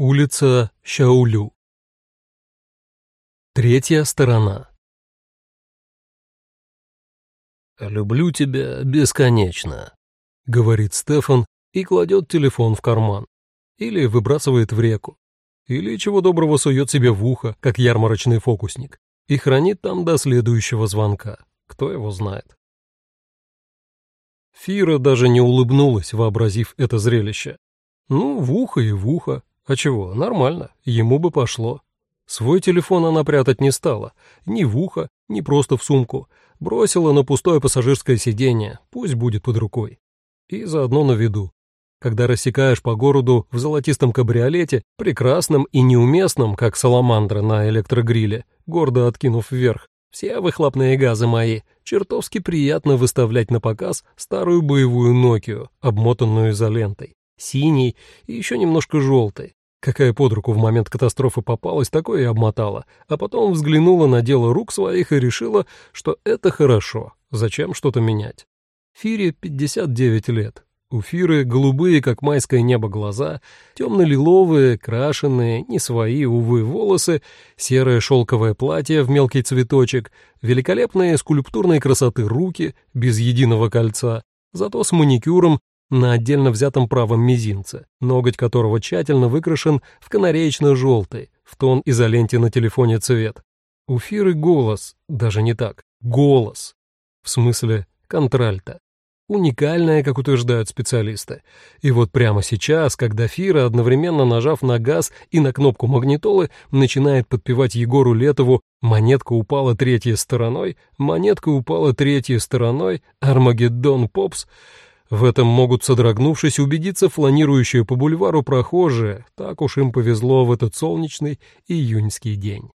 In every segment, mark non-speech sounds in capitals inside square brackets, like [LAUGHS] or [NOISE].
Улица Щаулю. Третья сторона. «Люблю тебя бесконечно», — говорит Стефан и кладет телефон в карман. Или выбрасывает в реку. Или чего доброго сует себе в ухо, как ярмарочный фокусник, и хранит там до следующего звонка. Кто его знает. Фира даже не улыбнулась, вообразив это зрелище. Ну, в ухо и в ухо, а чего, нормально, ему бы пошло. Свой телефон она прятать не стала, ни в ухо, ни просто в сумку. Бросила на пустое пассажирское сиденье, пусть будет под рукой. И заодно на виду. Когда рассекаешь по городу в золотистом кабриолете, прекрасном и неуместном, как саламандра на электрогриле, гордо откинув вверх, все выхлопные газы мои, чертовски приятно выставлять на показ старую боевую Нокию, обмотанную изолентой, синей и еще немножко желтой, Какая под руку в момент катастрофы попалась, такое и обмотала, а потом взглянула на дело рук своих и решила, что это хорошо, зачем что-то менять. Фире 59 лет. У Фиры голубые, как майское небо, глаза, темно-лиловые, крашеные, не свои, увы, волосы, серое шелковое платье в мелкий цветочек, великолепные скульптурной красоты руки, без единого кольца, зато с маникюром на отдельно взятом правом мизинце, ноготь которого тщательно выкрашен в канареечно-желтый, в тон изоленте на телефоне цвет. У Фиры голос, даже не так, голос, в смысле контральта. Уникальная, как утверждают специалисты. И вот прямо сейчас, когда Фира, одновременно нажав на газ и на кнопку магнитолы, начинает подпевать Егору Летову «Монетка упала третьей стороной», «Монетка упала третьей стороной», «Армагеддон Попс», в этом могут, содрогнувшись, убедиться фланирующие по бульвару прохожие, так уж им повезло в этот солнечный июньский день.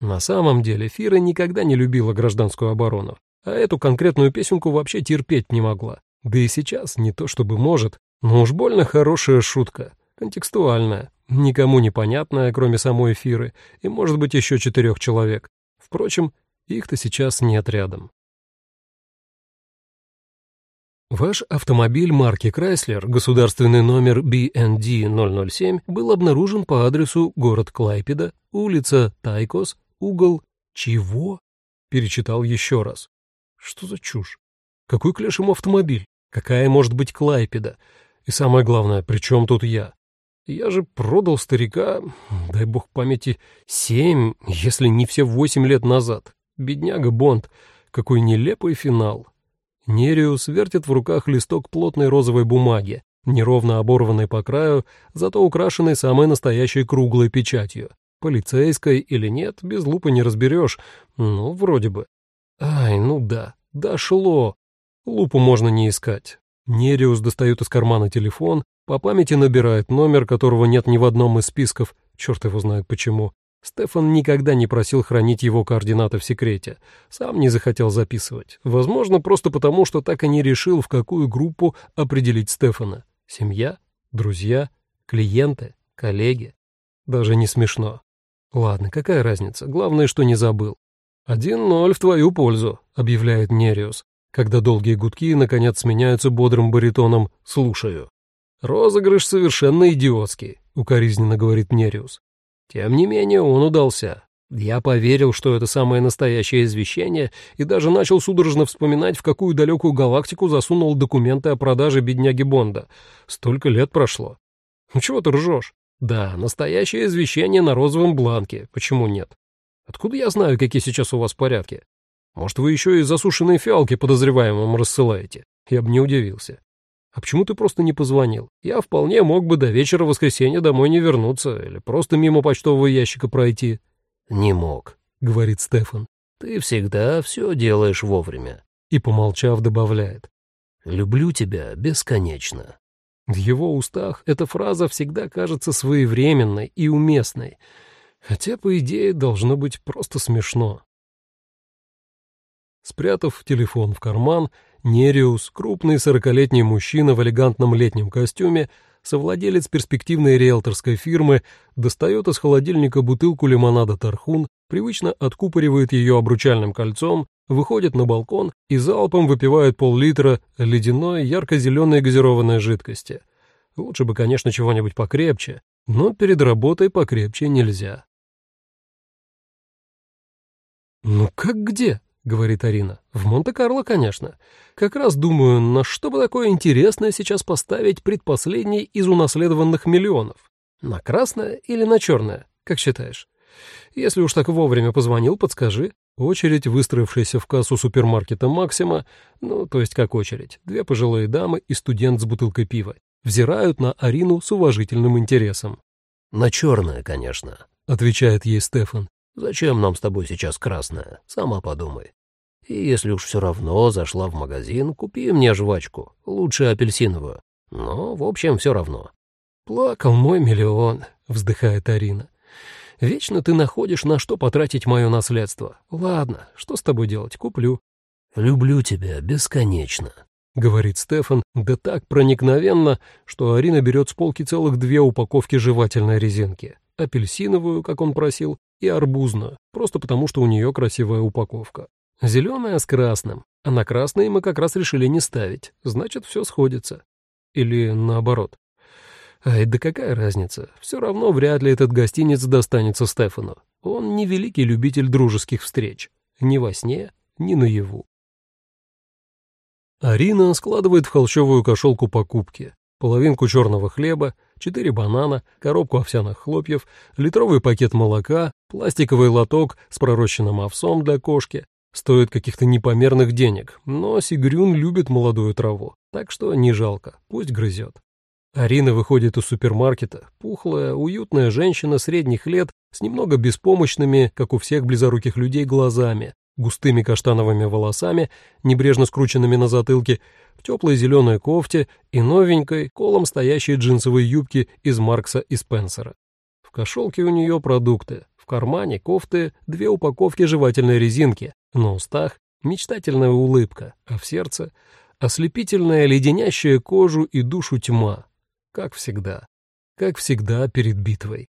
На самом деле Фира никогда не любила гражданскую оборону, а эту конкретную песенку вообще терпеть не могла. Да и сейчас не то чтобы может, но уж больно хорошая шутка, контекстуальная, никому непонятная, кроме самой Фиры, и, может быть, еще четырех человек. Впрочем, их-то сейчас нет рядом. Ваш автомобиль марки Chrysler, государственный номер BND 007, был обнаружен по адресу город Клайпеда, улица Тайкос, угол... Чего? Перечитал еще раз. Что за чушь? Какой к лешему автомобиль? Какая может быть Клайпеда? И самое главное, при чем тут я? Я же продал старика, дай бог памяти, семь, если не все восемь лет назад. Бедняга Бонд. Какой нелепый финал. Нериус вертит в руках листок плотной розовой бумаги, неровно оборванной по краю, зато украшенной самой настоящей круглой печатью. Полицейской или нет, без лупы не разберешь. Ну, вроде бы. Ай, ну да, дошло. Лупу можно не искать. Нериус достает из кармана телефон, по памяти набирает номер, которого нет ни в одном из списков, черт его знает почему, Стефан никогда не просил хранить его координаты в секрете, сам не захотел записывать. Возможно, просто потому, что так и не решил, в какую группу определить Стефана. Семья? Друзья? Клиенты? Коллеги? Даже не смешно. Ладно, какая разница, главное, что не забыл. «Один ноль в твою пользу», — объявляет Нериус, когда долгие гудки, наконец, сменяются бодрым баритоном «слушаю». «Розыгрыш совершенно идиотский», — укоризненно говорит Нериус. Тем не менее, он удался. Я поверил, что это самое настоящее извещение, и даже начал судорожно вспоминать, в какую далекую галактику засунул документы о продаже бедняги Бонда. Столько лет прошло. Ну чего ты ржешь? Да, настоящее извещение на розовом бланке. Почему нет? Откуда я знаю, какие сейчас у вас порядки? Может, вы еще и засушенные фиалки подозреваемым рассылаете? Я бы не удивился. А почему ты просто не позвонил? Я вполне мог бы до вечера воскресенья домой не вернуться или просто мимо почтового ящика пройти. Не мог, говорит Стефан. Ты всегда все делаешь вовремя. И, помолчав, добавляет. Люблю тебя бесконечно. В его устах эта фраза всегда кажется своевременной и уместной, хотя, по идее, должно быть просто смешно. Спрятав телефон в карман, Нериус, крупный сорокалетний мужчина в элегантном летнем костюме, совладелец перспективной риэлторской фирмы, достает из холодильника бутылку лимонада «Тархун», привычно откупоривает ее обручальным кольцом, выходит на балкон и залпом выпивает пол-литра ледяной ярко-зеленой газированной жидкости. Лучше бы, конечно, чего-нибудь покрепче, но перед работой покрепче нельзя. «Ну как где?» — говорит Арина. «В Монте-Карло, конечно. Как раз думаю, на что бы такое интересное сейчас поставить предпоследний из унаследованных миллионов. На красное или на черное, как считаешь? Если уж так вовремя позвонил, подскажи. Очередь, выстроившаяся в кассу супермаркета «Максима», ну, то есть как очередь, две пожилые дамы и студент с бутылкой пива, взирают на Арину с уважительным интересом. «На черное, конечно», — отвечает ей Стефан. «Зачем нам с тобой сейчас красное? Сама подумай. И если уж все равно зашла в магазин, купи мне жвачку, лучше апельсиновую. Но, в общем, все равно». «Плакал мой миллион», — вздыхает Арина. Вечно ты находишь, на что потратить мое наследство. Ладно, что с тобой делать, куплю». «Люблю тебя бесконечно», — говорит Стефан, да так проникновенно, что Арина берет с полки целых две упаковки жевательной резинки. Апельсиновую, как он просил, и арбузную, просто потому что у нее красивая упаковка. Зеленая с красным, а на красные мы как раз решили не ставить, значит, все сходится. Или наоборот. Ай, да какая разница? Все равно вряд ли этот гостиниц достанется Стефану. Он не великий любитель дружеских встреч. Ни во сне, ни наяву. Арина складывает в холщовую кошелку покупки. Половинку черного хлеба, четыре банана, коробку овсяных хлопьев, литровый пакет молока, пластиковый лоток с пророщенным овсом для кошки. Стоит каких-то непомерных денег, но Сигрюн любит молодую траву, так что не жалко, пусть грызет. Арина выходит из супермаркета, пухлая, уютная женщина средних лет с немного беспомощными, как у всех близоруких людей, глазами, густыми каштановыми волосами, небрежно скрученными на затылке, в теплой зеленой кофте и новенькой, колом стоящей джинсовой юбки из Маркса и Спенсера. В кошелке у нее продукты, в кармане кофты две упаковки жевательной резинки, на устах мечтательная улыбка, а в сердце ослепительная леденящая кожу и душу тьма, как всегда. Как всегда перед битвой.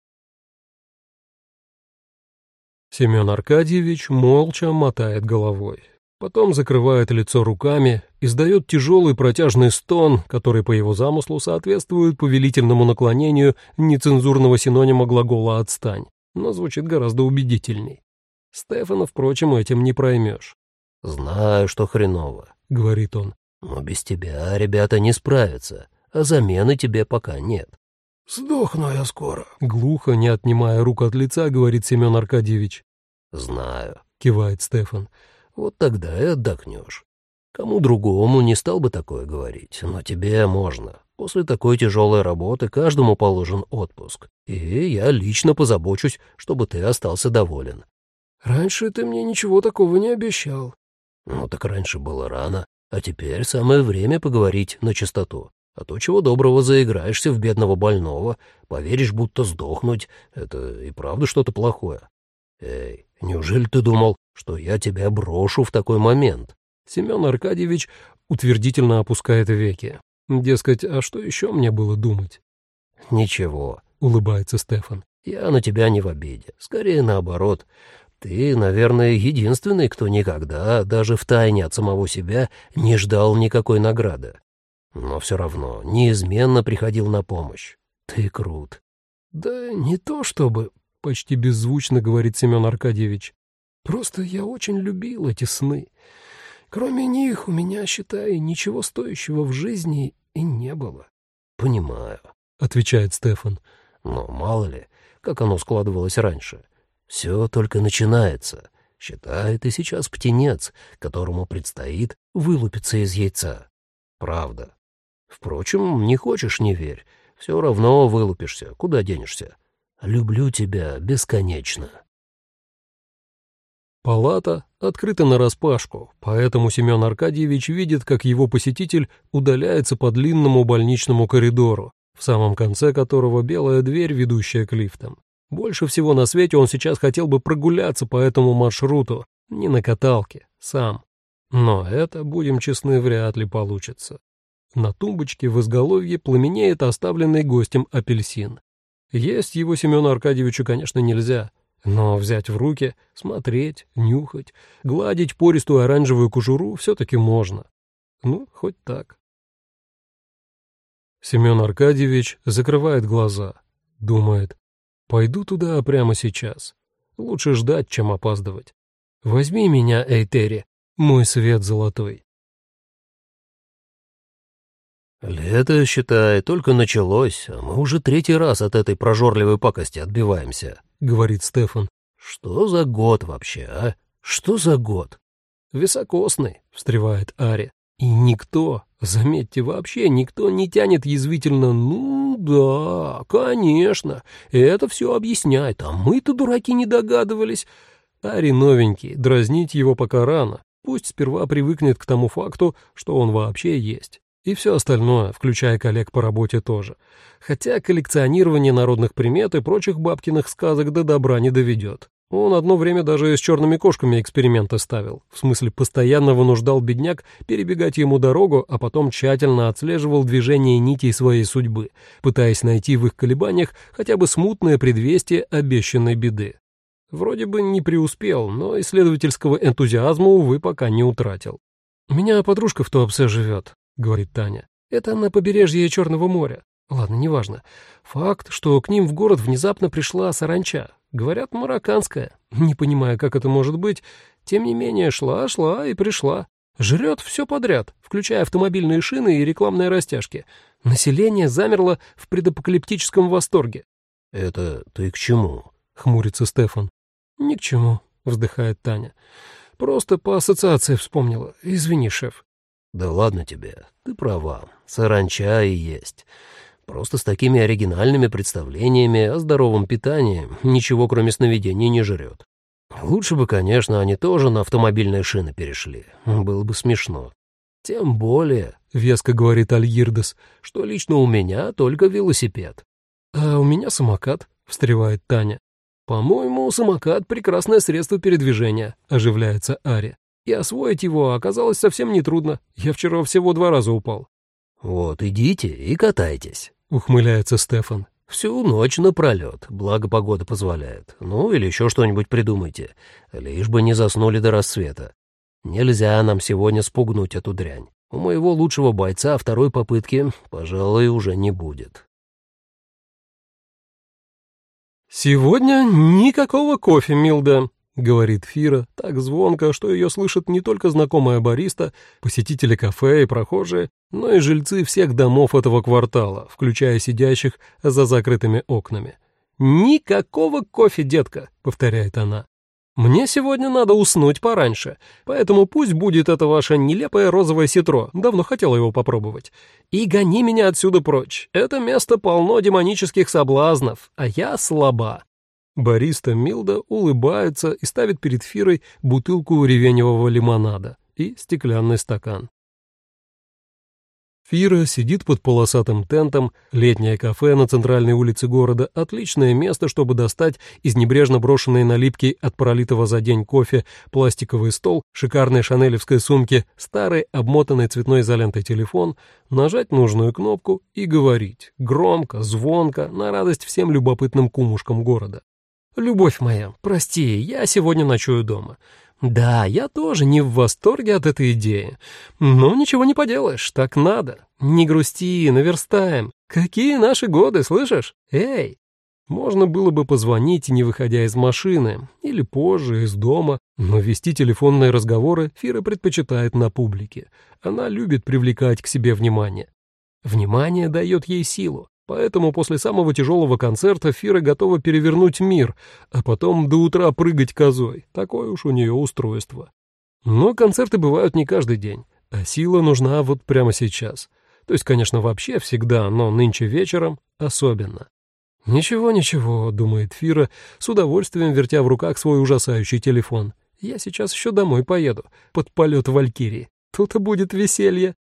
Семен Аркадьевич молча мотает головой. Потом закрывает лицо руками, издает тяжелый протяжный стон, который по его замыслу соответствует повелительному наклонению нецензурного синонима глагола «отстань», но звучит гораздо убедительней. Стефана, впрочем, этим не проймешь. «Знаю, что хреново», — говорит он, — «но без тебя ребята не справятся а замены тебе пока нет. «Сдохну я скоро», — глухо, не отнимая рук от лица, говорит Семен Аркадьевич. «Знаю», — кивает Стефан. «Вот тогда и отдохнешь. Кому другому не стал бы такое говорить, но тебе можно. После такой тяжелой работы каждому положен отпуск, и я лично позабочусь, чтобы ты остался доволен». «Раньше ты мне ничего такого не обещал». «Ну так раньше было рано, а теперь самое время поговорить на чистоту. А то чего доброго заиграешься в бедного больного, поверишь, будто сдохнуть — это и правда что-то плохое. Эй, неужели ты думал, что я тебя брошу в такой момент?» Семен Аркадьевич утвердительно опускает веки. Дескать, а что еще мне было думать? «Ничего», — улыбается Стефан. «Я на тебя не в обиде. Скорее наоборот. Ты, наверное, единственный, кто никогда, даже втайне от самого себя, не ждал никакой награды но все равно неизменно приходил на помощь. Ты крут. Да не то чтобы, почти беззвучно говорит Семен Аркадьевич. Просто я очень любил эти сны. Кроме них у меня, считай, ничего стоящего в жизни и не было. Понимаю, отвечает Стефан. Но мало ли, как оно складывалось раньше. Все только начинается. Считай, ты сейчас птенец, которому предстоит вылупиться из яйца. Правда. Впрочем, не хочешь — не верь. Все равно вылупишься, куда денешься. Люблю тебя бесконечно. Палата открыта нараспашку, поэтому Семен Аркадьевич видит, как его посетитель удаляется по длинному больничному коридору, в самом конце которого белая дверь, ведущая к лифтам. Больше всего на свете он сейчас хотел бы прогуляться по этому маршруту, не на каталке, сам. Но это, будем честны, вряд ли получится. На тумбочке в изголовье пламенеет оставленный гостем апельсин. Есть его Семену Аркадьевичу, конечно, нельзя, но взять в руки, смотреть, нюхать, гладить пористую оранжевую кожуру все-таки можно. Ну, хоть так. Семен Аркадьевич закрывает глаза. думает. Пойду туда прямо сейчас. Лучше ждать, чем опаздывать. Возьми меня, Эйтери, мой свет золотой. Лето, считай, только началось, а мы уже третий раз от этой прожорливой пакости отбиваемся, — говорит Стефан. Что за год вообще, а? Что за год? Високосный, — встревает Ари. И никто, заметьте, вообще никто не тянет язвительно «ну да, конечно, это все объясняет, а мы-то, дураки, не догадывались». Ари новенький, дразнить его пока рано, пусть сперва привыкнет к тому факту, что он вообще есть. И все остальное, включая коллег по работе тоже. Хотя коллекционирование народных примет и прочих бабкиных сказок до добра не доведет. Он одно время даже с черными кошками эксперименты ставил. В смысле, постоянно вынуждал бедняк перебегать ему дорогу, а потом тщательно отслеживал движение нитей своей судьбы, пытаясь найти в их колебаниях хотя бы смутное предвестие обещанной беды. Вроде бы не преуспел, но исследовательского энтузиазма, увы, пока не утратил. «У меня подружка в Туапсе живет», — говорит Таня. «Это на побережье Черного моря. Ладно, неважно. Факт, что к ним в город внезапно пришла саранча. Говорят, марокканская. Не понимаю, как это может быть. Тем не менее, шла-шла и пришла. Жрет все подряд, включая автомобильные шины и рекламные растяжки. Население замерло в предапокалиптическом восторге. «Это ты к чему?» — хмурится Стефан. «Ни к чему», — вздыхает Таня. «Просто по ассоциации вспомнила. Извини, шеф». «Да ладно тебе, ты права. Саранча и есть. Просто с такими оригинальными представлениями о здоровом питании ничего кроме сновидений не жрет. Лучше бы, конечно, они тоже на автомобильные шины перешли. Было бы смешно. Тем более, — веско говорит Альгирдес, — что лично у меня только велосипед. А у меня самокат, — встревает Таня. «По-моему, самокат — прекрасное средство передвижения», — оживляется Ари. «И освоить его оказалось совсем нетрудно. Я вчера всего два раза упал». «Вот идите и катайтесь», — ухмыляется Стефан. «Всю ночь напролет, благо погода позволяет. Ну, или еще что-нибудь придумайте, лишь бы не заснули до рассвета. Нельзя нам сегодня спугнуть эту дрянь. У моего лучшего бойца второй попытки, пожалуй, уже не будет». «Сегодня никакого кофе, Милда», — говорит Фира, так звонко, что ее слышит не только знакомая бариста, посетители кафе и прохожие, но и жильцы всех домов этого квартала, включая сидящих за закрытыми окнами. «Никакого кофе, детка», — повторяет она. «Мне сегодня надо уснуть пораньше, поэтому пусть будет это ваше нелепое розовое ситро, давно хотела его попробовать. И гони меня отсюда прочь, это место полно демонических соблазнов, а я слаба». Бариста Милда улыбается и ставит перед Фирой бутылку ревеневого лимонада и стеклянный стакан. Фира сидит под полосатым тентом, летнее кафе на центральной улице города — отличное место, чтобы достать из небрежно брошенной налипки от пролитого за день кофе пластиковый стол, шикарной шанелевской сумки, старый обмотанный цветной изолентой телефон, нажать нужную кнопку и говорить, громко, звонко, на радость всем любопытным кумушкам города. «Любовь моя, прости, я сегодня ночую дома. Да, я тоже не в восторге от этой идеи. Но ничего не поделаешь, так надо. Не грусти, наверстаем. Какие наши годы, слышишь? Эй!» Можно было бы позвонить, не выходя из машины, или позже, из дома, но вести телефонные разговоры Фира предпочитает на публике. Она любит привлекать к себе внимание. Внимание дает ей силу. Поэтому после самого тяжелого концерта Фира готова перевернуть мир, а потом до утра прыгать козой. Такое уж у нее устройство. Но концерты бывают не каждый день, а сила нужна вот прямо сейчас. То есть, конечно, вообще всегда, но нынче вечером особенно. «Ничего, ничего», — думает Фира, с удовольствием вертя в руках свой ужасающий телефон. «Я сейчас еще домой поеду, под полет Валькирии. Тут будет веселье».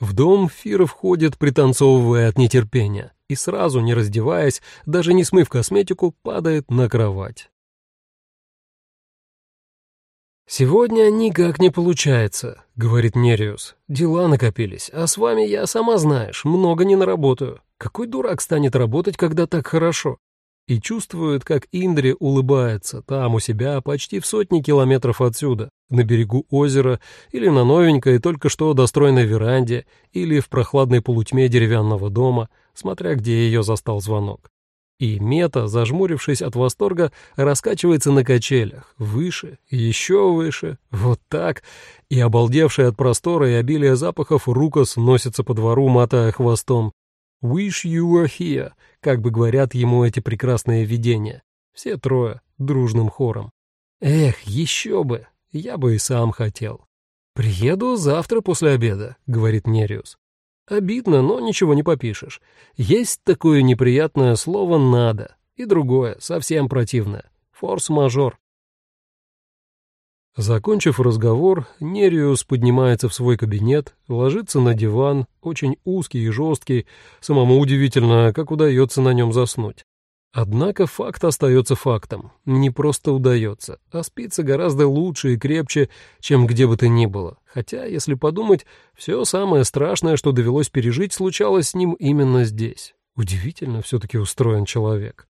В дом Фира входит, пританцовывая от нетерпения, и сразу, не раздеваясь, даже не смыв косметику, падает на кровать. «Сегодня никак не получается», — говорит Нериус. «Дела накопились, а с вами, я сама знаешь, много не наработаю. Какой дурак станет работать, когда так хорошо?» И чувствует, как Индри улыбается там у себя почти в сотни километров отсюда, на берегу озера или на новенькой, только что достроенной веранде или в прохладной полутьме деревянного дома, смотря где ее застал звонок. И Мета, зажмурившись от восторга, раскачивается на качелях, выше, еще выше, вот так, и, обалдевший от простора и обилия запахов, Рукас носится по двору, мотая хвостом. «Wish you were here», как бы говорят ему эти прекрасные видения. Все трое, дружным хором. Эх, еще бы, я бы и сам хотел. «Приеду завтра после обеда», — говорит Нериус. Обидно, но ничего не попишешь. Есть такое неприятное слово «надо» и другое, совсем противное — форс-мажор. Закончив разговор, Нериус поднимается в свой кабинет, ложится на диван, очень узкий и жесткий, самому удивительно, как удается на нем заснуть. Однако факт остается фактом. Не просто удается, а спится гораздо лучше и крепче, чем где бы то ни было. Хотя, если подумать, все самое страшное, что довелось пережить, случалось с ним именно здесь. Удивительно все-таки устроен человек.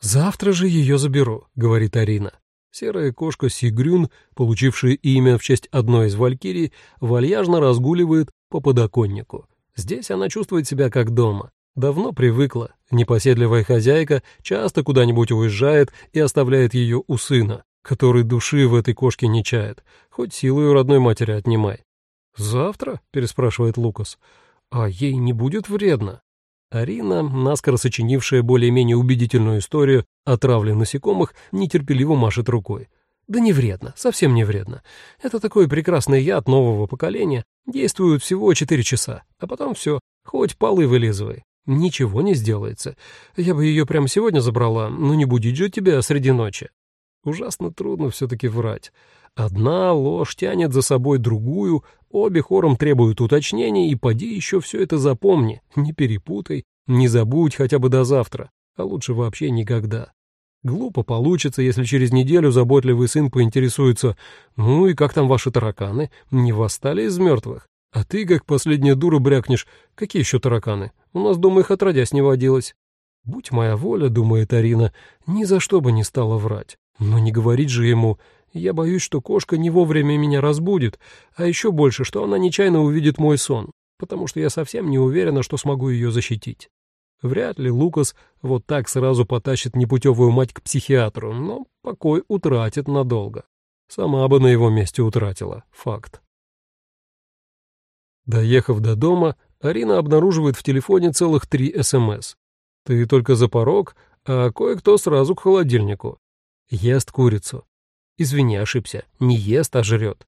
«Завтра же ее заберу», — говорит Арина. Серая кошка Сигрюн, получившая имя в честь одной из валькирий, вальяжно разгуливает по подоконнику. Здесь она чувствует себя как дома. Давно привыкла. Непоседливая хозяйка часто куда-нибудь уезжает и оставляет ее у сына, который души в этой кошке не чает, хоть силу ее родной матери отнимай. «Завтра?» — переспрашивает Лукас. «А ей не будет вредно?» Арина, наскоро сочинившая более-менее убедительную историю о травле насекомых, нетерпеливо машет рукой. Да не вредно, совсем не вредно. Это такой прекрасный яд нового поколения, действует всего 4 часа, а потом все, хоть полы вылизывай. Ничего не сделается. Я бы ее прямо сегодня забрала, но не будить же тебя среди ночи. Ужасно трудно все-таки врать. Одна ложь тянет за собой другую, обе хором требуют уточнений, и поди еще все это запомни, не перепутай, не забудь хотя бы до завтра, а лучше вообще никогда. Глупо получится, если через неделю заботливый сын поинтересуется, ну и как там ваши тараканы, не восстали из мертвых? А ты, как последняя дура, брякнешь, какие еще тараканы? У нас дома их отродясь не водилось. Будь моя воля, думает Арина, ни за что бы не стала врать. Но не говорить же ему, я боюсь, что кошка не вовремя меня разбудит, а еще больше, что она нечаянно увидит мой сон, потому что я совсем не уверена, что смогу ее защитить. Вряд ли Лукас вот так сразу потащит непутевую мать к психиатру, но покой утратит надолго. Сама бы на его месте утратила, факт. Доехав до дома, Арина обнаруживает в телефоне целых три СМС. Ты только за порог, а кое-кто сразу к холодильнику. Ест курицу. Извини, ошибся. Не ест, а жрет.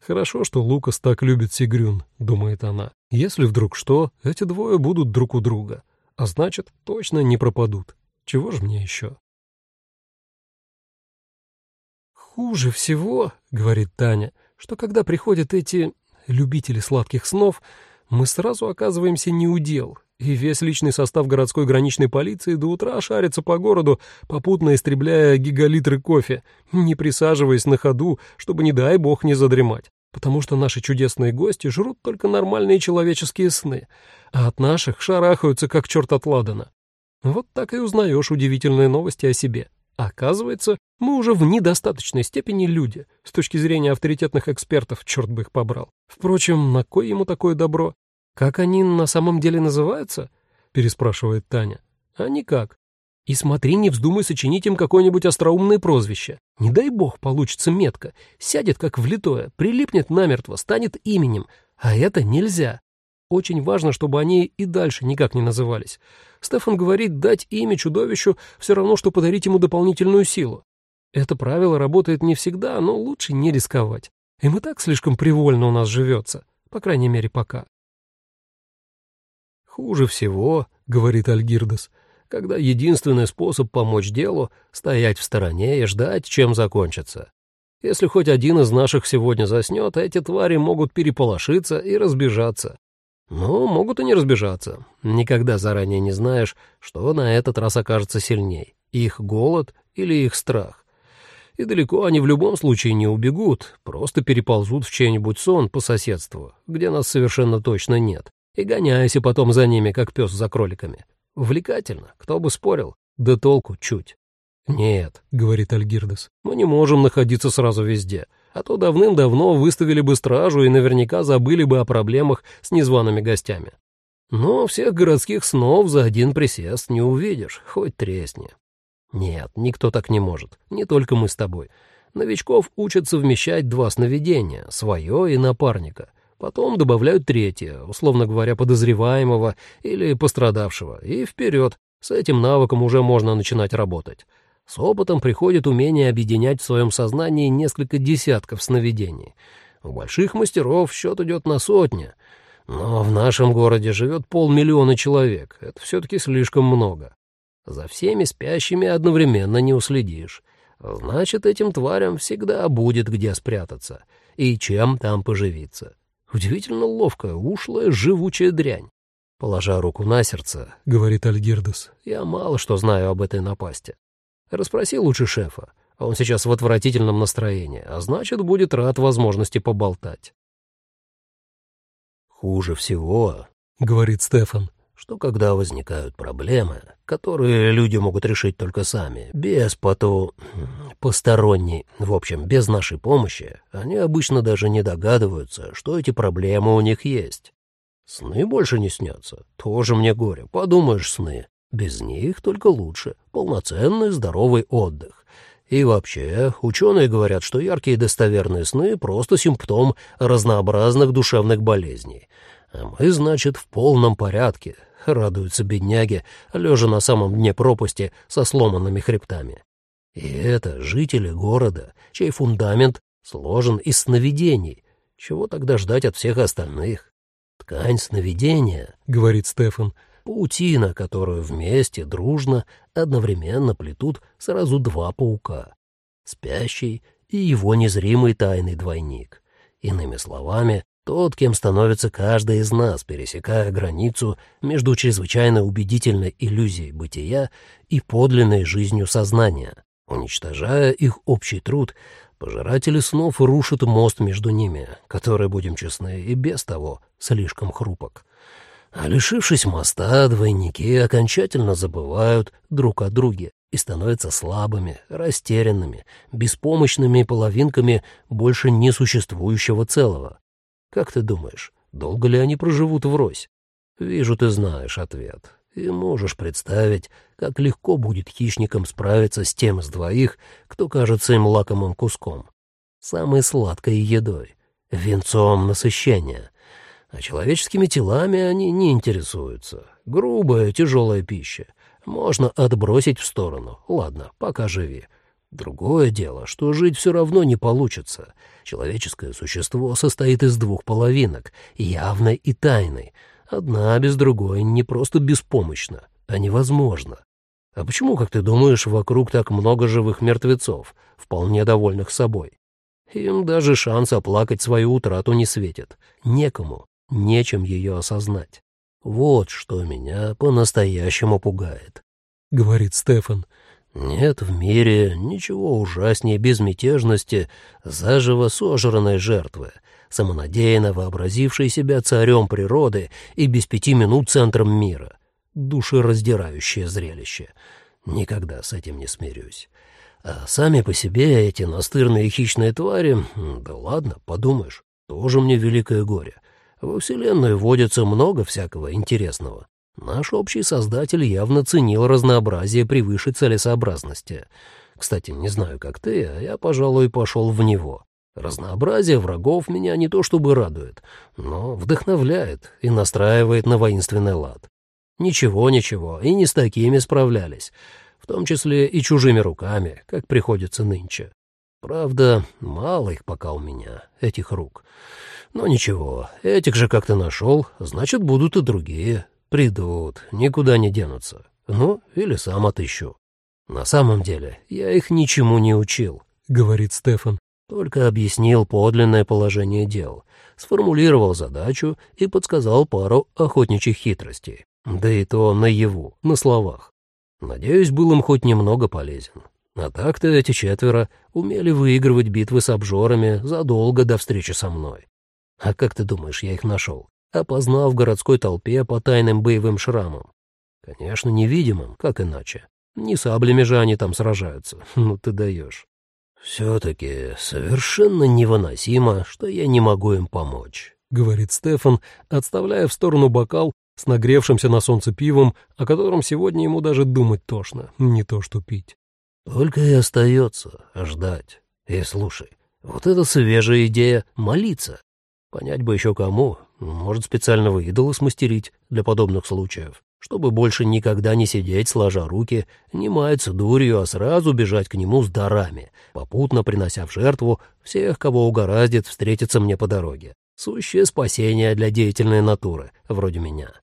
Хорошо, что Лукас так любит Сигрюн, думает она. Если вдруг что, эти двое будут друг у друга. А значит, точно не пропадут. Чего же мне еще? «Хуже всего, — говорит Таня, — что когда приходят эти любители сладких снов, мы сразу оказываемся не у дел, и весь личный состав городской граничной полиции до утра шарится по городу, попутно истребляя гигалитры кофе, не присаживаясь на ходу, чтобы, не дай бог, не задремать. Потому что наши чудесные гости жрут только нормальные человеческие сны, а от наших шарахаются, как черт от ладана. Вот так и узнаешь удивительные новости о себе. Оказывается, мы уже в недостаточной степени люди, с точки зрения авторитетных экспертов, черт бы их побрал. Впрочем, на кой ему такое добро? Как они на самом деле называются? Переспрашивает Таня. А никак. И смотри, не вздумай сочинить им какое-нибудь остроумное прозвище. Не дай бог получится метко. Сядет как влитое, прилипнет намертво, станет именем. А это нельзя. Очень важно, чтобы они и дальше никак не назывались. Стефан говорит, дать имя чудовищу все равно, что подарить ему дополнительную силу. Это правило работает не всегда, но лучше не рисковать. Им и так слишком привольно у нас живется, по крайней мере, пока. «Хуже всего, — говорит Альгирдес, — когда единственный способ помочь делу — стоять в стороне и ждать, чем закончится. Если хоть один из наших сегодня заснет, эти твари могут переполошиться и разбежаться. Но могут и не разбежаться. Никогда заранее не знаешь, что на этот раз окажется сильней — их голод или их страх. И далеко они в любом случае не убегут, просто переползут в чей-нибудь сон по соседству, где нас совершенно точно нет, и гоняйся потом за ними, как пес за кроликами. Увлекательно, кто бы спорил, да толку чуть. «Нет», — говорит Альгирдес, — «мы не можем находиться сразу везде, а то давным-давно выставили бы стражу и наверняка забыли бы о проблемах с незваными гостями. Но всех городских снов за один присест не увидишь, хоть тресни. Нет, никто так не может, не только мы с тобой. Новичков учат совмещать два сновидения, свое и напарника. Потом добавляют третье, условно говоря, подозреваемого или пострадавшего, и вперед, с этим навыком уже можно начинать работать. С опытом приходит умение объединять в своем сознании несколько десятков сновидений. У больших мастеров счет идет на сотни. Но в нашем городе живет полмиллиона человек. Это все-таки слишком много. За всеми спящими одновременно не уследишь. Значит, этим тварям всегда будет где спрятаться и чем там поживиться. Удивительно ловкая, ушлая, живучая дрянь. Положа руку на сердце, — говорит Альгирдес, — я мало что знаю об этой напасти. Расспроси лучше шефа. Он сейчас в отвратительном настроении, а значит, будет рад возможности поболтать. «Хуже всего, — говорит Стефан, — что когда возникают проблемы, которые люди могут решить только сами, без поту... посторонней, в общем, без нашей помощи, они обычно даже не догадываются, что эти проблемы у них есть. Сны больше не снятся. Тоже мне горе. Подумаешь, сны. Без них только лучше. Полноценный здоровый отдых. И вообще, ученые говорят, что яркие достоверные сны — просто симптом разнообразных душевных болезней. А мы, значит, в полном порядке, радуются бедняги, лежа на самом дне пропасти со сломанными хребтами. И это жители города, чей фундамент сложен из сновидений. Чего тогда ждать от всех остальных? Ткань сновидения, — говорит Стефан, — паутина, которую вместе, дружно, одновременно плетут сразу два паука — спящий и его незримый тайный двойник. Иными словами, тот, кем становится каждый из нас, пересекая границу между чрезвычайно убедительной иллюзией бытия и подлинной жизнью сознания. Уничтожая их общий труд, пожиратели снов рушат мост между ними, который, будем честны, и без того слишком хрупок. А лишившись моста, двойники окончательно забывают друг о друге и становятся слабыми, растерянными, беспомощными половинками больше несуществующего целого. Как ты думаешь, долго ли они проживут врозь? Вижу, ты знаешь ответ. И можешь представить, как легко будет хищникам справиться с тем из двоих, кто кажется им лакомым куском. Самой сладкой едой, венцом насыщения, а человеческими телами они не интересуются. Грубая, тяжелая пища. Можно отбросить в сторону. Ладно, пока живи. Другое дело, что жить все равно не получится. Человеческое существо состоит из двух половинок, явной и тайной. Одна без другой не просто беспомощна, а невозможно. А почему, как ты думаешь, вокруг так много живых мертвецов, вполне довольных собой? Им даже шанс оплакать свою утрату не светит. Некому нечем ее осознать. Вот что меня по-настоящему пугает, — говорит Стефан. Нет в мире ничего ужаснее безмятежности заживо сожранной жертвы, самонадеянно вообразившей себя царем природы и без пяти минут центром мира. Душераздирающее зрелище. Никогда с этим не смирюсь. А сами по себе эти настырные хищные твари, да ладно, подумаешь, тоже мне великое горе. Во Вселенной водится много всякого интересного. Наш общий создатель явно ценил разнообразие превыше целесообразности. Кстати, не знаю, как ты, а я, пожалуй, пошел в него. Разнообразие врагов меня не то чтобы радует, но вдохновляет и настраивает на воинственный лад. Ничего-ничего, и не с такими справлялись, в том числе и чужими руками, как приходится нынче. Правда, мало их пока у меня, этих рук. Но ничего, этих же как ты нашел, значит, будут и другие. Придут, никуда не денутся. Ну, или сам отыщу. На самом деле, я их ничему не учил, — говорит Стефан. Только объяснил подлинное положение дел, сформулировал задачу и подсказал пару охотничьих хитростей. Да и то наяву, на словах. Надеюсь, был им хоть немного полезен. А так-то эти четверо умели выигрывать битвы с обжорами задолго до встречи со мной. А как ты думаешь, я их нашел? Опознал в городской толпе по тайным боевым шрамам. Конечно, невидимым, как иначе. Не саблями же они там сражаются. [LAUGHS] Ну ты даешь. Все-таки совершенно невыносимо, что я не могу им помочь, — говорит Стефан, отставляя в сторону бокал с нагревшимся на солнце пивом, о котором сегодня ему даже думать тошно, не то что пить. Только и остается ждать. И слушай, вот это свежая идея — молиться. Понять бы еще кому, может, специального идола смастерить для подобных случаев, чтобы больше никогда не сидеть, сложа руки, не маяться дурью, а сразу бежать к нему с дарами, попутно принося в жертву всех, кого угораздит встретиться мне по дороге. Сущее спасение для деятельной натуры, вроде меня.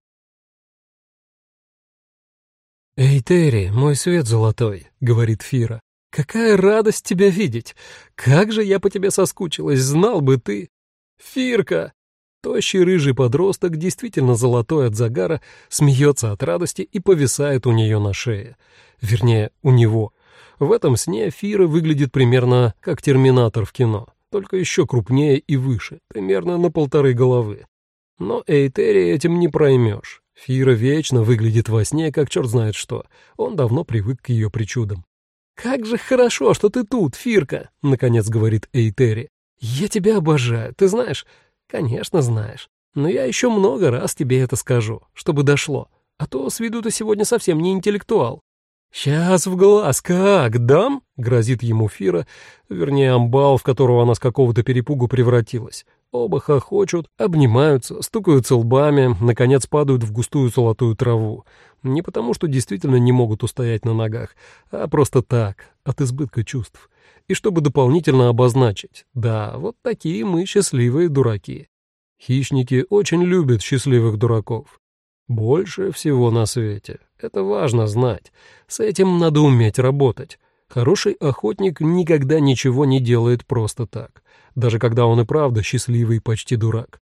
«Эй, Терри, мой свет золотой», — говорит Фира. «Какая радость тебя видеть! Как же я по тебе соскучилась, знал бы ты!» «Фирка!» Тощий рыжий подросток, действительно золотой от загара, смеется от радости и повисает у нее на шее. Вернее, у него. В этом сне Фира выглядит примерно как терминатор в кино, только еще крупнее и выше, примерно на полторы головы. Но Эйтери этим не проймешь. Фира вечно выглядит во сне, как черт знает что. Он давно привык к ее причудам. «Как же хорошо, что ты тут, Фирка!» — наконец говорит Эйтери. «Я тебя обожаю, ты знаешь?» «Конечно знаешь. Но я еще много раз тебе это скажу, чтобы дошло. А то с виду ты сегодня совсем не интеллектуал. «Сейчас в глаз как дам?» — грозит ему Фира, вернее, амбал, в которого она с какого-то перепугу превратилась. Оба хохочут, обнимаются, стукаются лбами, наконец падают в густую золотую траву. Не потому, что действительно не могут устоять на ногах, а просто так, от избытка чувств. И чтобы дополнительно обозначить, да, вот такие мы счастливые дураки. Хищники очень любят счастливых дураков. Больше всего на свете. Это важно знать. С этим надо уметь работать. Хороший охотник никогда ничего не делает просто так, даже когда он и правда счастливый почти дурак.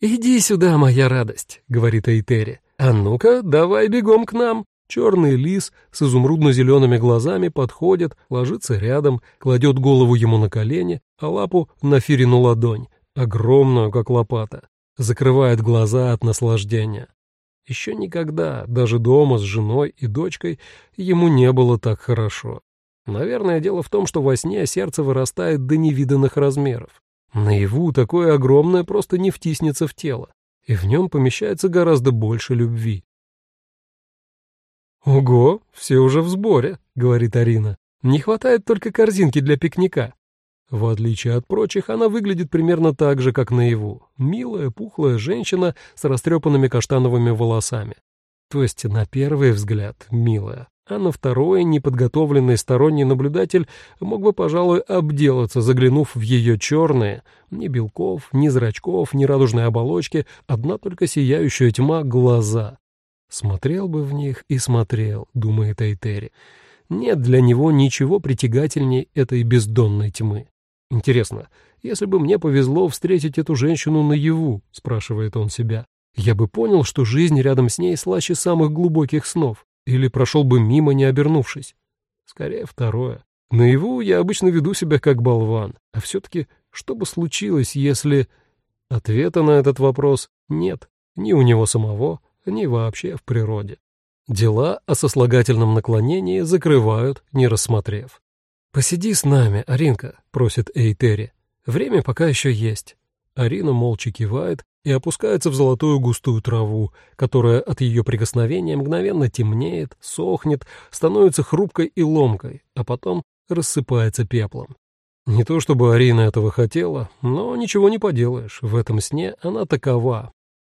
«Иди сюда, моя радость», — говорит Эйтери. «А ну-ка, давай бегом к нам». Черный лис с изумрудно-зелеными глазами подходит, ложится рядом, кладет голову ему на колени, а лапу на Фирину ладонь, огромную, как лопата, закрывает глаза от наслаждения. Еще никогда, даже дома с женой и дочкой, ему не было так хорошо. Наверное, дело в том, что во сне сердце вырастает до невиданных размеров. Наяву такое огромное просто не втиснется в тело, и в нем помещается гораздо больше любви. «Ого, все уже в сборе», — говорит Арина. «Не хватает только корзинки для пикника». В отличие от прочих, она выглядит примерно так же, как наяву. Милая, пухлая женщина с растрепанными каштановыми волосами. То есть на первый взгляд милая, а на второй неподготовленный сторонний наблюдатель мог бы, пожалуй, обделаться, заглянув в ее черные, ни белков, ни зрачков, ни радужной оболочки, одна только сияющая тьма глаза. Смотрел бы в них и смотрел, думает Эйтери. Нет для него ничего притягательней этой бездонной тьмы. Интересно, если бы мне повезло встретить эту женщину наяву, спрашивает он себя, я бы понял, что жизнь рядом с ней слаще самых глубоких снов, или прошел бы мимо, не обернувшись. Скорее второе. Наяву я обычно веду себя как болван, а все-таки что бы случилось, если... Ответа на этот вопрос нет ни у него самого, ни вообще в природе. Дела о сослагательном наклонении закрывают, не рассмотрев. «Посиди с нами, Аринка», — просит Эйтери. «Время пока еще есть». Арина молча кивает и опускается в золотую густую траву, которая от ее прикосновения мгновенно темнеет, сохнет, становится хрупкой и ломкой, а потом рассыпается пеплом. Не то чтобы Арина этого хотела, но ничего не поделаешь, в этом сне она такова.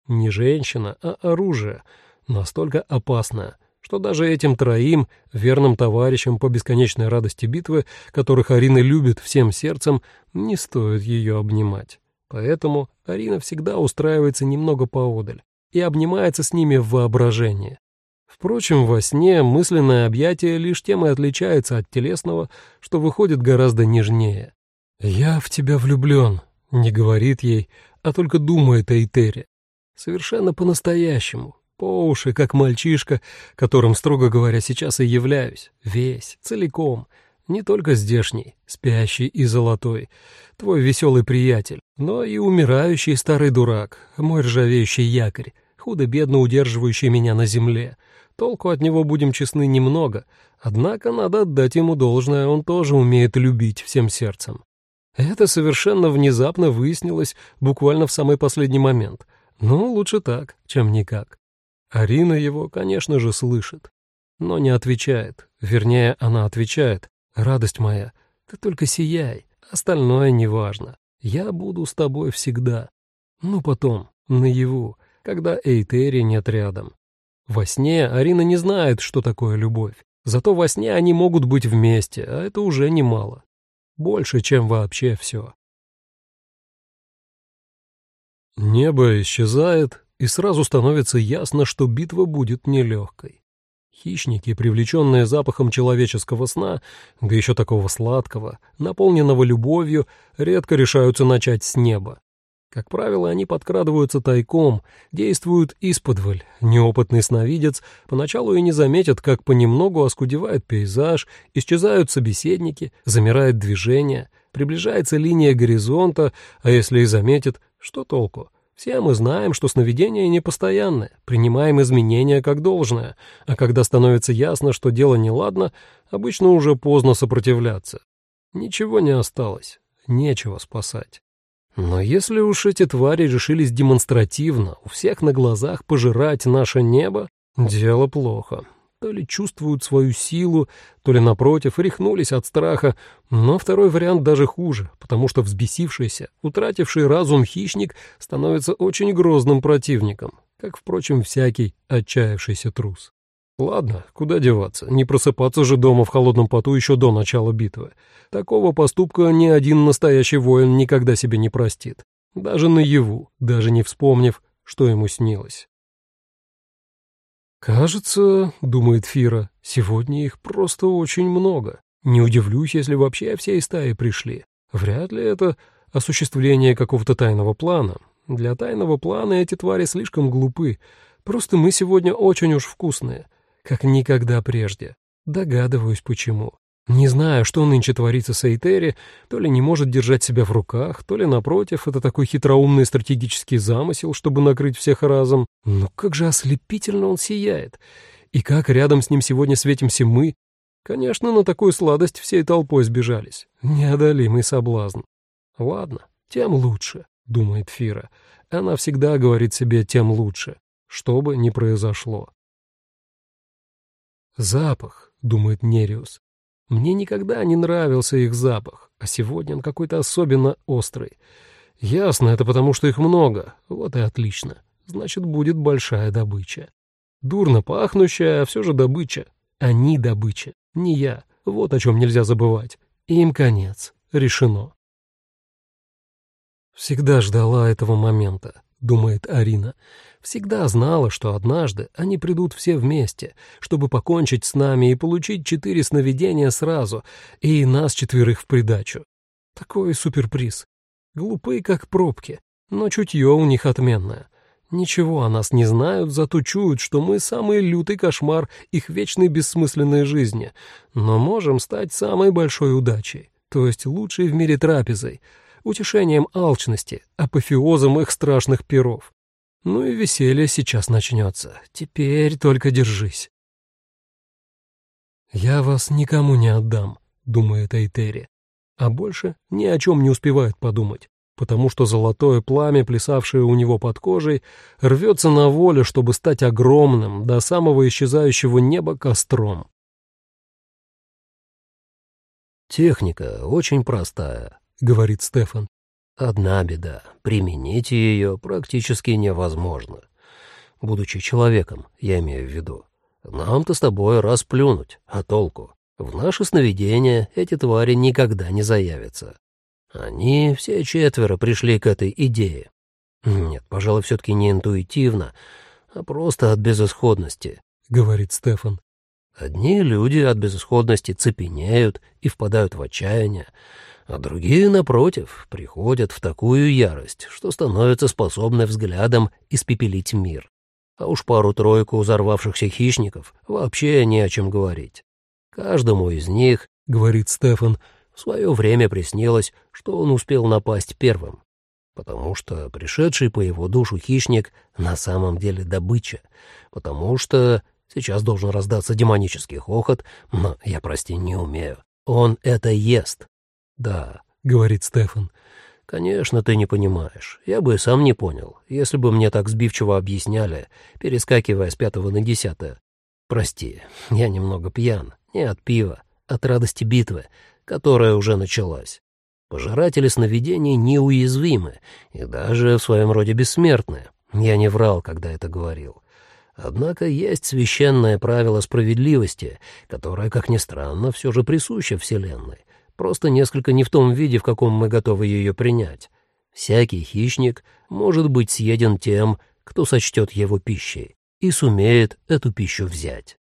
Не женщина, а оружие, настолько опасное — что даже этим троим, верным товарищам по бесконечной радости битвы, которых Арина любит всем сердцем, не стоит ее обнимать. Поэтому Арина всегда устраивается немного поодаль и обнимается с ними в воображении. Впрочем, во сне мысленное объятие лишь тем и отличается от телесного, что выходит гораздо нежнее. «Я в тебя влюблен», — не говорит ей, а только думает о Итере. Совершенно по-настоящему, по уши, как мальчишка, которым, строго говоря, сейчас и являюсь, весь, целиком, не только здешний, спящий и золотой, твой веселый приятель, но и умирающий старый дурак, мой ржавеющий якорь, худо-бедно удерживающий меня на земле, Толку от него, будем честны, немного, однако надо отдать ему должное, он тоже умеет любить всем сердцем. Это совершенно внезапно выяснилось буквально в самый последний момент. Ну, лучше так, чем никак. Арина его, конечно же, слышит, но не отвечает. Вернее, она отвечает. «Радость моя, ты только сияй, остальное неважно. Я буду с тобой всегда. Ну, потом, наяву, когда Эйтери нет рядом. Во сне Арина не знает, что такое любовь. Зато во сне они могут быть вместе, а это уже немало. Больше, чем вообще все. Небо исчезает, и сразу становится ясно, что битва будет нелегкой. Хищники, привлеченные запахом человеческого сна, да еще такого сладкого, наполненного любовью, редко решаются начать с неба. Как правило, они подкрадываются тайком, действуют исподволь. Неопытный сновидец поначалу и не заметит, как понемногу оскудевает пейзаж, исчезают собеседники, замирает движение, приближается линия горизонта, а если и заметит, что толку? Все мы знаем, что сновидения непостоянны, принимаем изменения как должное, а когда становится ясно, что дело неладно, обычно уже поздно сопротивляться. Ничего не осталось, нечего спасать. Но если уж эти твари решились демонстративно, у всех на глазах пожирать наше небо, дело плохо то ли чувствуют свою силу, то ли, напротив, рехнулись от страха, но второй вариант даже хуже, потому что взбесившийся, утративший разум хищник становится очень грозным противником, как, впрочем, всякий отчаявшийся трус. Ладно, куда деваться, не просыпаться же дома в холодном поту еще до начала битвы. Такого поступка ни один настоящий воин никогда себе не простит, даже наяву, даже не вспомнив, что ему снилось. «Кажется, — думает Фира, — сегодня их просто очень много. Не удивлюсь, если вообще все из стаи пришли. Вряд ли это осуществление какого-то тайного плана. Для тайного плана эти твари слишком глупы. Просто мы сегодня очень уж вкусные, как никогда прежде. Догадываюсь, почему. Не знаю, что нынче творится с Эйтери, то ли не может держать себя в руках, то ли, напротив, это такой хитроумный стратегический замысел, чтобы накрыть всех разом. Но как же ослепительно он сияет! И как рядом с ним сегодня светимся мы? Конечно, на такую сладость всей толпой сбежались. Неодолимый соблазн. Ладно, тем лучше, думает Фира. Она всегда говорит себе «тем лучше», что бы ни произошло. Запах, думает Нериус. Мне никогда не нравился их запах, а сегодня он какой-то особенно острый. Ясно, это потому, что их много. Вот и отлично. Значит, будет большая добыча. Дурно пахнущая, а все же добыча. Они добыча, не я. Вот о чем нельзя забывать. Им конец. Решено. Всегда ждала этого момента, думает Арина. Всегда знала, что однажды они придут все вместе, чтобы покончить с нами и получить четыре сновидения сразу, и нас четверых в придачу. Такой суперприз. Глупые, как пробки, но чутье у них отменное. Ничего о нас не знают, зато чуют, что мы самый лютый кошмар их вечной бессмысленной жизни, но можем стать самой большой удачей, то есть лучшей в мире трапезой, утешением алчности, апофеозом их страшных перов. Ну и веселье сейчас начнется. Теперь только держись. «Я вас никому не отдам», — думает Эйтери. А больше ни о чем не успевает подумать, потому что золотое пламя, плясавшее у него под кожей, рвется на волю, чтобы стать огромным, до самого исчезающего неба костром. «Техника очень простая», — говорит Стефан. Одна беда — применить ее практически невозможно. Будучи человеком, я имею в виду. Нам-то с тобой раз плюнуть, а толку? В наше сновидение эти твари никогда не заявятся. Они все четверо пришли к этой идее. Нет, пожалуй, все-таки не интуитивно, а просто от безысходности, — говорит Стефан. Одни люди от безысходности цепенеют и впадают в отчаяние, а другие, напротив, приходят в такую ярость, что становятся способны взглядом испепелить мир. А уж пару-тройку взорвавшихся хищников вообще не о чем говорить. Каждому из них, — говорит Стефан, — в свое время приснилось, что он успел напасть первым, потому что пришедший по его душу хищник на самом деле добыча, потому что Сейчас должен раздаться демонический хохот, но я, прости, не умею. Он это ест. Да, говорит Стефан. Конечно, ты не понимаешь. Я бы сам не понял, если бы мне так сбивчиво объясняли, перескакивая с пятого на десятое. Прости, я немного пьян. Не от пива, от радости битвы, которая уже началась. Пожиратели сновидений неуязвимы и даже в своем роде бессмертны. Я не врал, когда это говорил. Однако есть священное правило справедливости, которое, как ни странно, все же присуще Вселенной, просто несколько не в том виде, в каком мы готовы ее принять. Всякий хищник может быть съеден тем, кто сочтет его пищей, и сумеет эту пищу взять.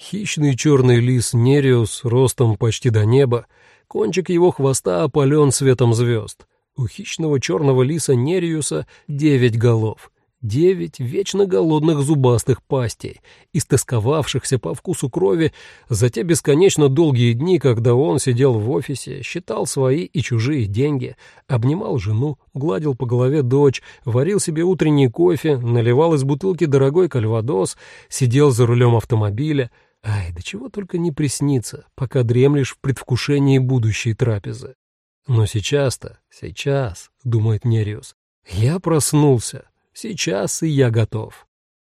Хищный черный лис Нериус, ростом почти до неба, кончик его хвоста опален светом звезд. У хищного черного лиса Нериуса девять голов, девять вечно голодных зубастых пастей, истосковавшихся по вкусу крови за те бесконечно долгие дни, когда он сидел в офисе, считал свои и чужие деньги, обнимал жену, гладил по голове дочь, варил себе утренний кофе, наливал из бутылки дорогой кальвадос, сидел за рулем автомобиля — Ай, да чего только не приснится, пока дремлешь в предвкушении будущей трапезы. Но сейчас-то, сейчас, думает Нериус, я проснулся, сейчас и я готов.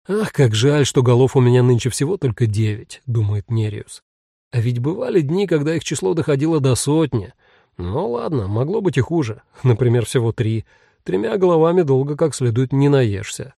Ах, как жаль, что голов у меня нынче всего только девять, думает Нериус. А ведь бывали дни, когда их число доходило до сотни. Ну ладно, могло быть и хуже, например, всего три. Тремя головами долго как следует не наешься.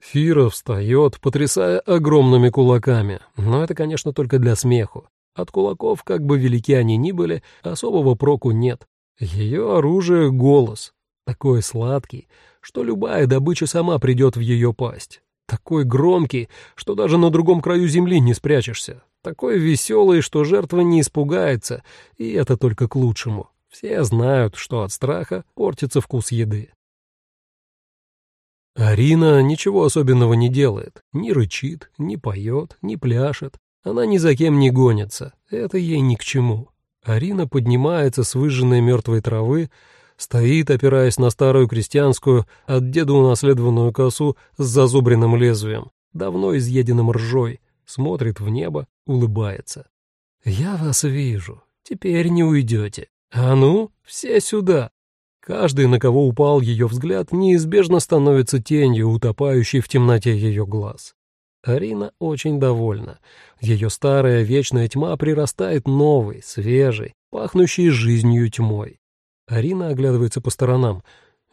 Фира встает, потрясая огромными кулаками, но это, конечно, только для смеху. От кулаков, как бы велики они ни были, особого проку нет. Ее оружие — голос, такой сладкий, что любая добыча сама придет в ее пасть. Такой громкий, что даже на другом краю земли не спрячешься. Такой веселый, что жертва не испугается, и это только к лучшему. Все знают, что от страха портится вкус еды. Арина ничего особенного не делает, не рычит, не поет, не пляшет. Она ни за кем не гонится, это ей ни к чему. Арина поднимается с выжженной мертвой травы, стоит, опираясь на старую крестьянскую, от деда унаследованную косу с зазубренным лезвием, давно изъеденным ржой, смотрит в небо, улыбается. «Я вас вижу, теперь не уйдете. А ну, все сюда!» Каждый, на кого упал ее взгляд, неизбежно становится тенью, утопающей в темноте ее глаз. Арина очень довольна. Ее старая вечная тьма прирастает новой, свежей, пахнущей жизнью тьмой. Арина оглядывается по сторонам.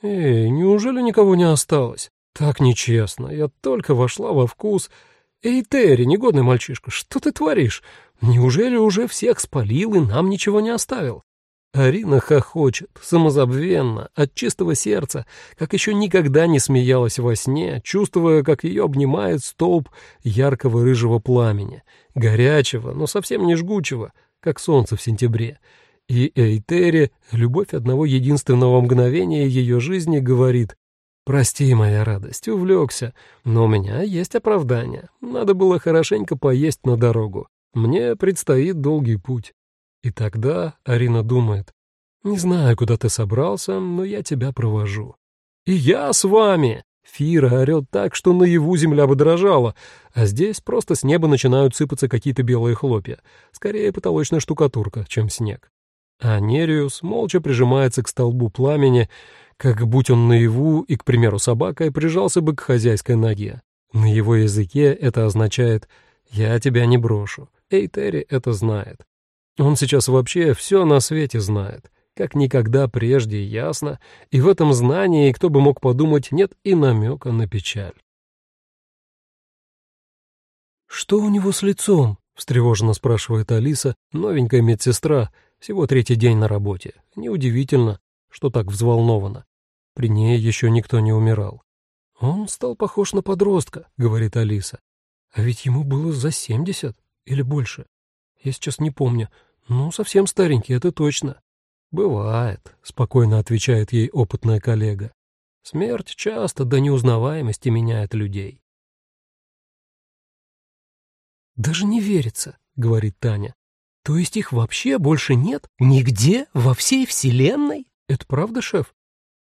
«Эй, неужели никого не осталось? Так нечестно. Я только вошла во вкус. Эй, Терри, негодный мальчишка, что ты творишь? Неужели уже всех спалил и нам ничего не оставил?» Арина хохочет, самозабвенно, от чистого сердца, как еще никогда не смеялась во сне, чувствуя, как ее обнимает столб яркого рыжего пламени, горячего, но совсем не жгучего, как солнце в сентябре. И Эйтери, любовь одного единственного мгновения ее жизни, говорит «Прости, моя радость, увлекся, но у меня есть оправдание. Надо было хорошенько поесть на дорогу. Мне предстоит долгий путь». И тогда Арина думает, «Не знаю, куда ты собрался, но я тебя провожу». «И я с вами!» Фира орет так, что наяву земля бы дрожала, а здесь просто с неба начинают сыпаться какие-то белые хлопья, скорее потолочная штукатурка, чем снег. А Нериус молча прижимается к столбу пламени, как будь он наяву и, к примеру, собакой прижался бы к хозяйской ноге. На его языке это означает «я тебя не брошу». Эй, Терри это знает. Он сейчас вообще все на свете знает, как никогда прежде ясно, и в этом знании, кто бы мог подумать, нет и намека на печаль. «Что у него с лицом?» — встревоженно спрашивает Алиса, новенькая медсестра, всего третий день на работе. Неудивительно, что так взволнована. При ней еще никто не умирал. «Он стал похож на подростка», — говорит Алиса. «А ведь ему было за семьдесят или больше». Я сейчас не помню. Ну, совсем старенький, это точно. Бывает, спокойно отвечает ей опытная коллега. Смерть часто до неузнаваемости меняет людей. Даже не верится, говорит Таня. То есть их вообще больше нет? Нигде? Во всей вселенной? Это правда, шеф?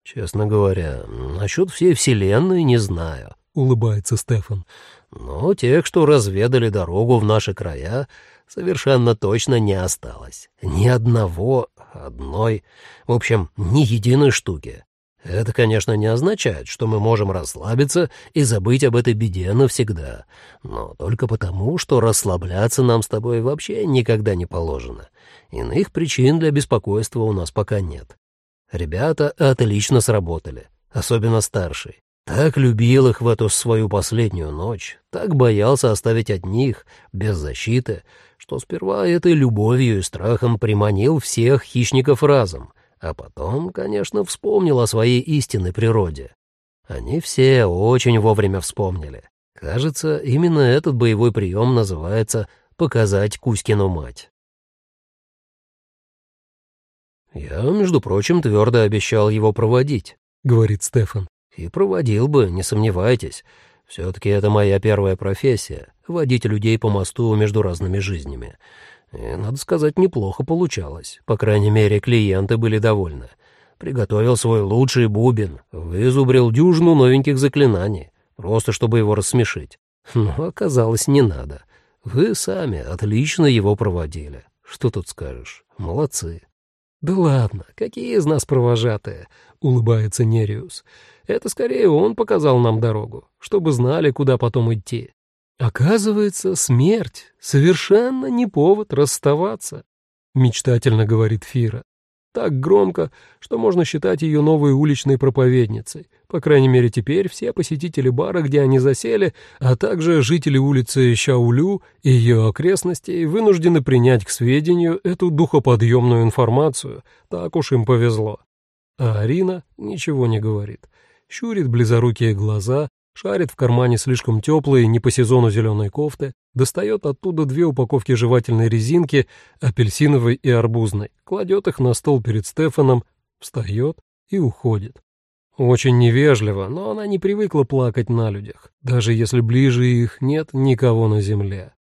Честно говоря, насчет всей Вселенной не знаю, — улыбается Стефан. Но тех, что разведали дорогу в наши края, совершенно точно не осталось. Ни одного, одной, в общем, ни единой штуки. Это, конечно, не означает, что мы можем расслабиться и забыть об этой беде навсегда, но только потому, что расслабляться нам с тобой вообще никогда не положено. Иных причин для беспокойства у нас пока нет. Ребята отлично сработали, особенно старший. Так любил их в эту свою последнюю ночь, так боялся оставить одних, без защиты, что сперва этой любовью и страхом приманил всех хищников разом — а потом, конечно, вспомнил о своей истинной природе. Они все очень вовремя вспомнили. Кажется, именно этот боевой прием называется «показать Кузькину мать». «Я, между прочим, твердо обещал его проводить», — говорит Стефан. «И проводил бы, не сомневайтесь. Все-таки это моя первая профессия — водить людей по мосту между разными жизнями. И, надо сказать, неплохо получалось. По крайней мере, клиенты были довольны. Приготовил свой лучший бубен, вызубрил дюжину новеньких заклинаний, просто чтобы его рассмешить. Но оказалось, не надо. Вы сами отлично его проводили. Что тут скажешь? Молодцы. «Да ладно, какие из нас провожатые?» — улыбается Нериус. «Это скорее он показал нам дорогу, чтобы знали, куда потом идти. Оказывается, смерть совершенно не повод расставаться, мечтательно говорит Фира. Так громко, что можно считать ее новой уличной проповедницей. По крайней мере, теперь все посетители бара, где они засели, а также жители улицы Щаулю и ее окрестностей вынуждены принять к сведению эту духоподъемную информацию. Так уж им повезло. А Арина ничего не говорит. Щурит близорукие глаза, шарит в кармане слишком теплые, не по сезону зеленой кофты, достает оттуда две упаковки жевательной резинки, апельсиновой и арбузной, кладет их на стол перед Стефаном, встает и уходит. Очень невежливо, но она не привыкла плакать на людях, даже если ближе их нет никого на земле.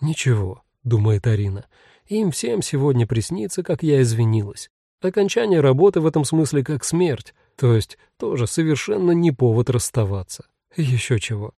«Ничего», — думает Арина, — «им всем сегодня приснится, как я извинилась. Окончание работы в этом смысле как смерть, то есть тоже совершенно не повод расставаться». Еще чего.